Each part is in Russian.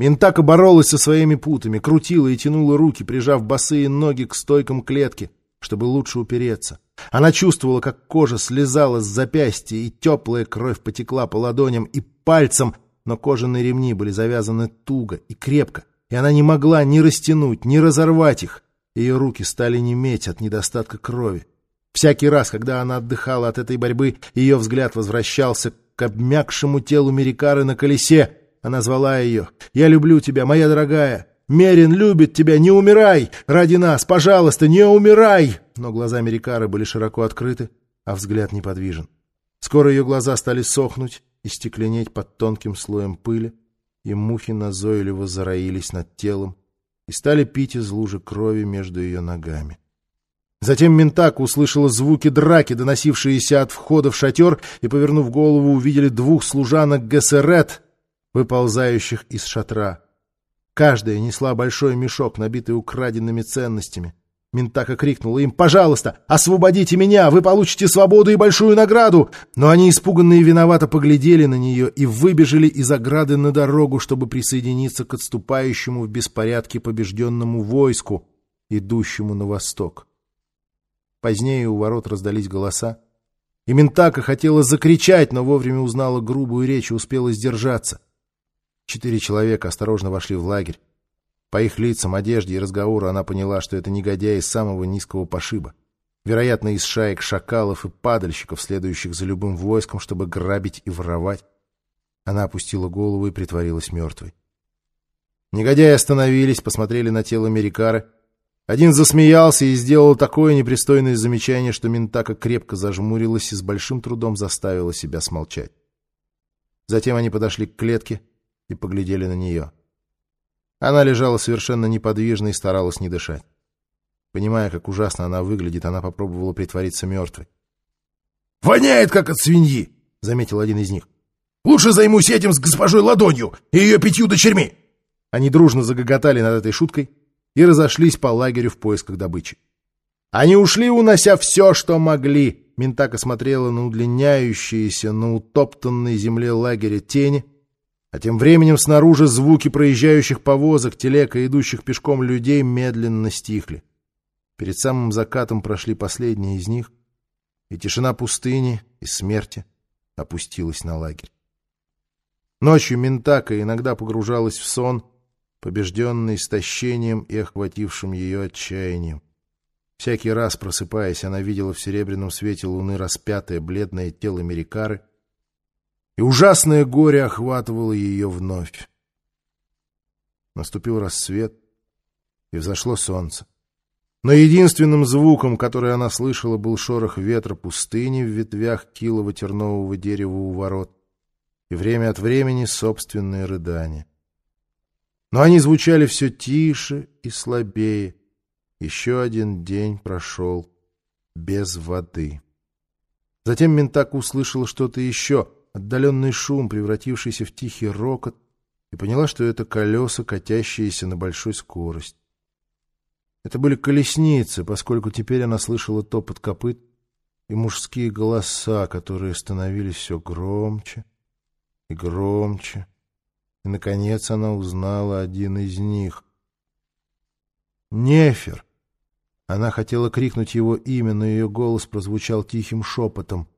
Ментака боролась со своими путами, крутила и тянула руки, прижав босые ноги к стойкам клетки, чтобы лучше упереться. Она чувствовала, как кожа слезала с запястья, и теплая кровь потекла по ладоням и пальцам, но кожаные ремни были завязаны туго и крепко, и она не могла ни растянуть, ни разорвать их. Ее руки стали неметь от недостатка крови. Всякий раз, когда она отдыхала от этой борьбы, ее взгляд возвращался к обмякшему телу Мерикары на колесе. Она звала ее. «Я люблю тебя, моя дорогая! Мерин любит тебя! Не умирай! Ради нас! Пожалуйста, не умирай!» Но глаза Мерикары были широко открыты, а взгляд неподвижен. Скоро ее глаза стали сохнуть и стекленеть под тонким слоем пыли, и мухи назойливо зароились над телом и стали пить из лужи крови между ее ногами. Затем Ментак услышала звуки драки, доносившиеся от входа в шатер, и, повернув голову, увидели двух служанок Гессерет, выползающих из шатра. Каждая несла большой мешок, набитый украденными ценностями. Ментака крикнула им «Пожалуйста, освободите меня! Вы получите свободу и большую награду!» Но они испуганные виновато поглядели на нее и выбежали из ограды на дорогу, чтобы присоединиться к отступающему в беспорядке побежденному войску, идущему на восток. Позднее у ворот раздались голоса. И Ментака хотела закричать, но вовремя узнала грубую речь и успела сдержаться. Четыре человека осторожно вошли в лагерь. По их лицам, одежде и разговору она поняла, что это негодяи из самого низкого пошиба. Вероятно, из шаек шакалов и падальщиков, следующих за любым войском, чтобы грабить и воровать. Она опустила голову и притворилась мертвой. Негодяи остановились, посмотрели на тело Мерикары. Один засмеялся и сделал такое непристойное замечание, что Ментака крепко зажмурилась и с большим трудом заставила себя смолчать. Затем они подошли к клетке и поглядели на нее. Она лежала совершенно неподвижно и старалась не дышать. Понимая, как ужасно она выглядит, она попробовала притвориться мертвой. «Воняет, как от свиньи!» — заметил один из них. «Лучше займусь этим с госпожой Ладонью и ее пятью дочерьми!» Они дружно загоготали над этой шуткой и разошлись по лагерю в поисках добычи. Они ушли, унося все, что могли. Ментака смотрела на удлиняющиеся на утоптанной земле лагеря тени — а тем временем снаружи звуки проезжающих повозок, телег и идущих пешком людей медленно стихли. Перед самым закатом прошли последние из них, и тишина пустыни и смерти опустилась на лагерь. Ночью Ментака иногда погружалась в сон, побежденный истощением и охватившим ее отчаянием. Всякий раз, просыпаясь, она видела в серебряном свете луны распятое бледное тело Мерикары — и ужасное горе охватывало ее вновь. Наступил рассвет, и взошло солнце. Но единственным звуком, который она слышала, был шорох ветра пустыни в ветвях килого тернового дерева у ворот и время от времени собственные рыдания. Но они звучали все тише и слабее. Еще один день прошел без воды. Затем Ментака услышала что-то еще — отдаленный шум, превратившийся в тихий рокот, и поняла, что это колеса, катящиеся на большой скорости. Это были колесницы, поскольку теперь она слышала топот копыт и мужские голоса, которые становились все громче и громче. И, наконец, она узнала один из них. «Нефер!» Она хотела крикнуть его имя, но ее голос прозвучал тихим шепотом.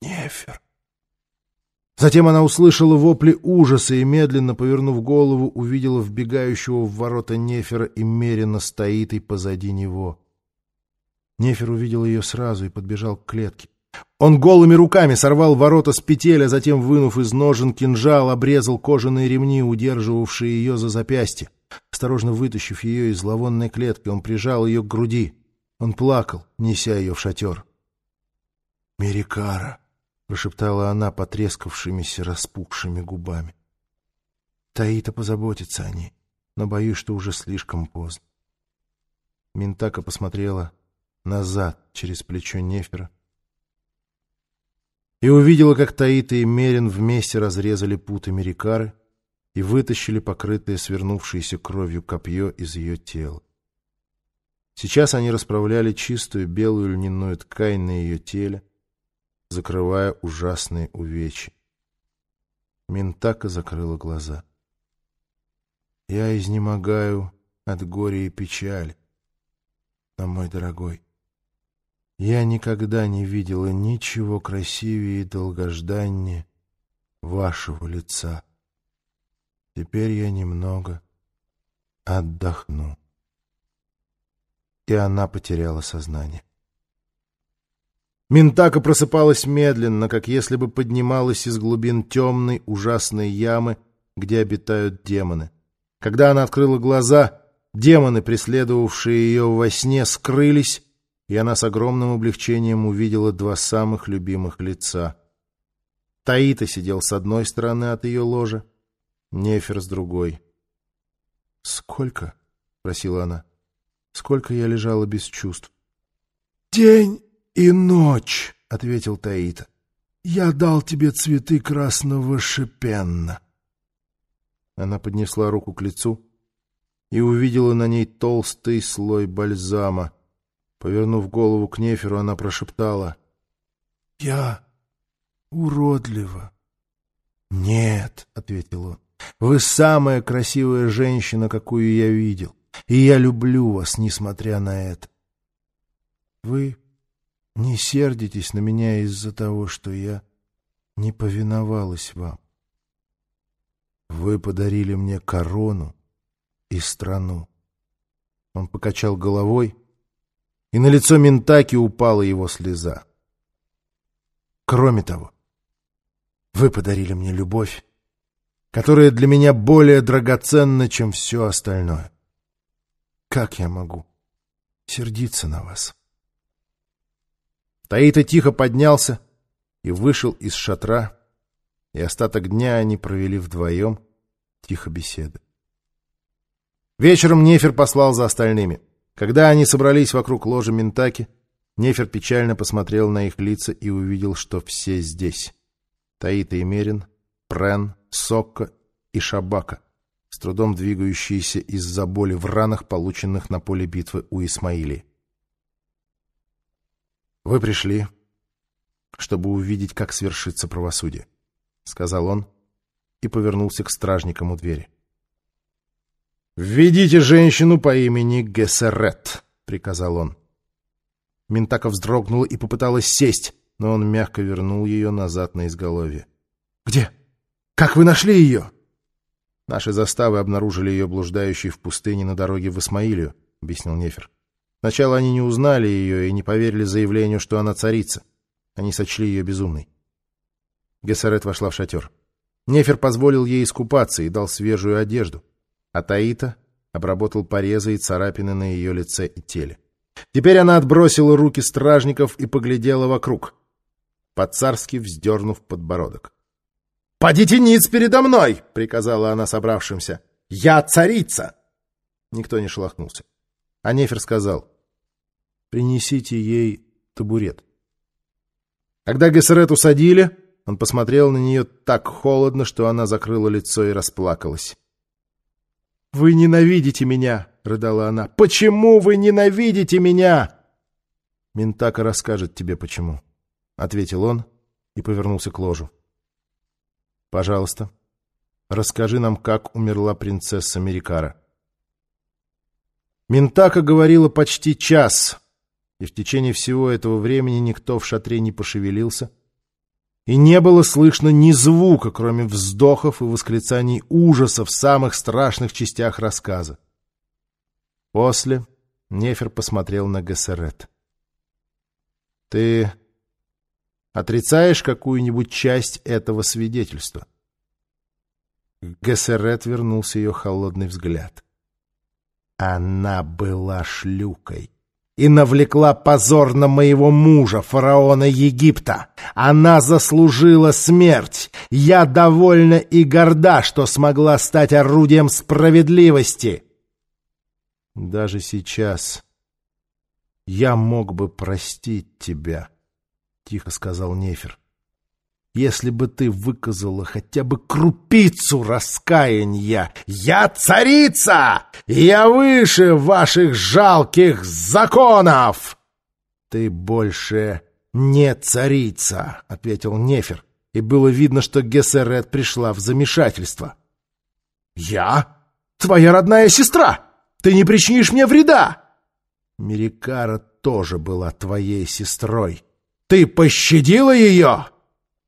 «Нефер!» Затем она услышала вопли ужаса и, медленно повернув голову, увидела вбегающего в ворота Нефера и меренно стоит и позади него. Нефер увидел ее сразу и подбежал к клетке. Он голыми руками сорвал ворота с петель, а затем, вынув из ножен кинжал, обрезал кожаные ремни, удерживавшие ее за запястье. Осторожно вытащив ее из зловонной клетки, он прижал ее к груди. Он плакал, неся ее в шатер. «Мерикара!» Прошептала она потрескавшимися распухшими губами. Таита позаботится о ней, но боюсь, что уже слишком поздно. Ментака посмотрела назад через плечо Нефера и увидела, как Таита и Мерин вместе разрезали путы Мерикары и вытащили покрытое свернувшееся кровью копье из ее тела. Сейчас они расправляли чистую белую льняную ткань на ее теле, закрывая ужасные увечья. Ментака закрыла глаза. Я изнемогаю от горя и печали. Но, мой дорогой, я никогда не видела ничего красивее и долгожданнее вашего лица. Теперь я немного отдохну. И она потеряла сознание. Ментака просыпалась медленно, как если бы поднималась из глубин темной, ужасной ямы, где обитают демоны. Когда она открыла глаза, демоны, преследовавшие ее во сне, скрылись, и она с огромным облегчением увидела два самых любимых лица. Таита сидел с одной стороны от ее ложа, Нефер с другой. «Сколько?» — спросила она. «Сколько я лежала без чувств?» «День и ночь», — ответил Таита. «Я дал тебе цветы красного шипенна». Она поднесла руку к лицу и увидела на ней толстый слой бальзама. Повернув голову к Неферу, она прошептала. «Я уродлива». «Нет», — ответил он, — «вы самая красивая женщина, какую я видел, и я люблю вас, несмотря на это». «Вы не сердитесь на меня из-за того, что я не повиновалась вам. Вы подарили мне корону и страну. Он покачал головой, и на лицо Ментаки упала его слеза. Кроме того, вы подарили мне любовь, которая для меня более драгоценна, чем все остальное. Как я могу сердиться на вас?» Таита тихо поднялся и вышел из шатра, и остаток дня они провели вдвоем, тихо беседы. Вечером Нефер послал за остальными. Когда они собрались вокруг ложа Ментаки, Нефер печально посмотрел на их лица и увидел, что все здесь. Таита и Мерин, Прен, Сокко и Шабака, с трудом двигающиеся из-за боли в ранах, полученных на поле битвы у Исмаилии. «Вы пришли, чтобы увидеть, как свершится правосудие», — сказал он и повернулся к стражникам у двери. «Введите женщину по имени Гессерет», — приказал он. Ментака вздрогнула и попыталась сесть, но он мягко вернул ее назад на изголовье. «Где? Как вы нашли ее?» «Наши заставы обнаружили ее блуждающей в пустыне на дороге в Исмаилию», — объяснил Нефер. Сначала они не узнали ее и не поверили заявлению, что она царица. Они сочли ее безумной. Гессерет вошла в шатер. Нефер позволил ей искупаться и дал свежую одежду. А Таита обработал порезы и царапины на ее лице и теле. Теперь она отбросила руки стражников и поглядела вокруг, по-царски вздернув подбородок. «Подите ниц передо мной!» — приказала она собравшимся. «Я царица!» Никто не шелохнулся. А Нефер сказал, принесите ей табурет. Когда Гессерет усадили, он посмотрел на нее так холодно, что она закрыла лицо и расплакалась. — Вы ненавидите меня! — рыдала она. — Почему вы ненавидите меня? — Ментака расскажет тебе, почему, — ответил он и повернулся к ложу. — Пожалуйста, расскажи нам, как умерла принцесса Мерикара. Ментака говорила почти час, и в течение всего этого времени никто в шатре не пошевелился, и не было слышно ни звука, кроме вздохов и восклицаний ужаса в самых страшных частях рассказа. После Нефер посмотрел на Гессерет. — Ты отрицаешь какую-нибудь часть этого свидетельства? Гессерет вернулся ее холодный взгляд. Она была шлюкой и навлекла позор на моего мужа, фараона Египта. Она заслужила смерть. Я довольна и горда, что смогла стать орудием справедливости. Даже сейчас я мог бы простить тебя, — тихо сказал Нефер если бы ты выказала хотя бы крупицу раскаяния. Я царица! Я выше ваших жалких законов!» «Ты больше не царица», — ответил Нефер, и было видно, что Гессерет пришла в замешательство. «Я? твоя родная сестра! Ты не причинишь мне вреда!» Мерикара тоже была твоей сестрой. Ты пощадила ее?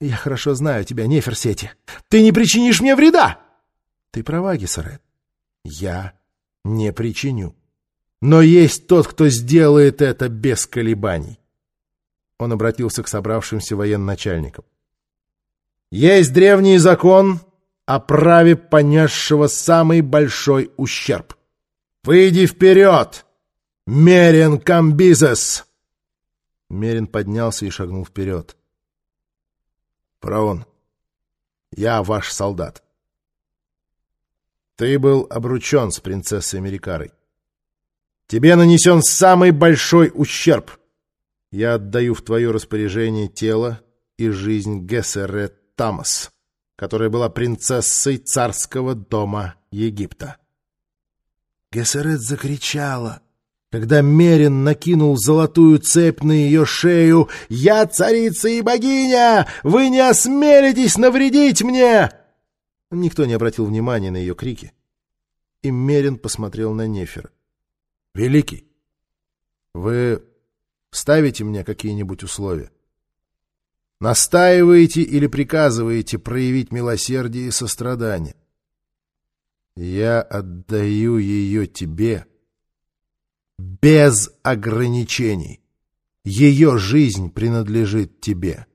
Я хорошо знаю тебя, Неферсети. Ты не причинишь мне вреда. Ты права, Гессерет. Я не причиню. Но есть тот, кто сделает это без колебаний. Он обратился к собравшимся военачальникам. Есть древний закон о праве понесшего самый большой ущерб. Выйди вперед! Мерин Камбизес!» Мерин поднялся и шагнул вперед. «Фараон, я ваш солдат. Ты был обручен с принцессой Мерикарой. Тебе нанесен самый большой ущерб. Я отдаю в твое распоряжение тело и жизнь Гессерет Тамас, которая была принцессой царского дома Египта». Гессерет закричала — когда Мерин накинул золотую цепь на ее шею «Я царица и богиня! Вы не осмелитесь навредить мне!» Никто не обратил внимания на ее крики. И Мерин посмотрел на Нефера. «Великий, вы ставите мне какие-нибудь условия? Настаиваете или приказываете проявить милосердие и сострадание? Я отдаю ее тебе» без ограничений. Ее жизнь принадлежит тебе.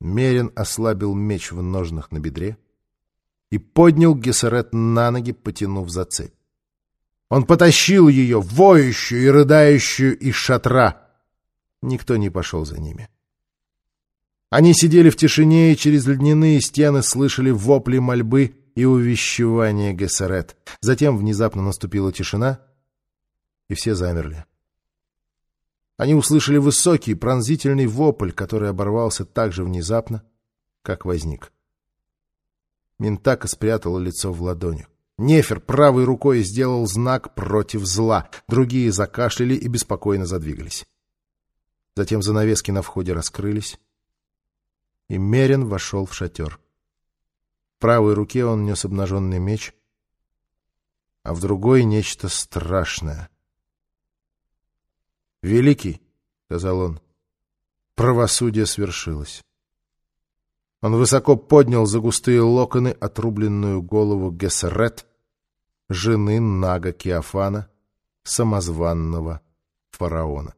Мерин ослабил меч в ножнах на бедре и поднял Гессерет на ноги, потянув за цепь. Он потащил ее, воющую и рыдающую, из шатра. Никто не пошел за ними. Они сидели в тишине и через льняные стены слышали вопли мольбы и увещевание Гессерет. Затем внезапно наступила тишина, и все замерли. Они услышали высокий пронзительный вопль, который оборвался так же внезапно, как возник. Ментака спрятала лицо в ладонях. Нефер правой рукой сделал знак против зла. Другие закашляли и беспокойно задвигались. Затем занавески на входе раскрылись, и Мерин вошел в шатер правой руке он нес обнаженный меч, а в другой — нечто страшное. «Великий», — сказал он, — «правосудие свершилось». Он высоко поднял за густые локоны отрубленную голову Гессерет, жены Нага Кеофана, самозванного фараона.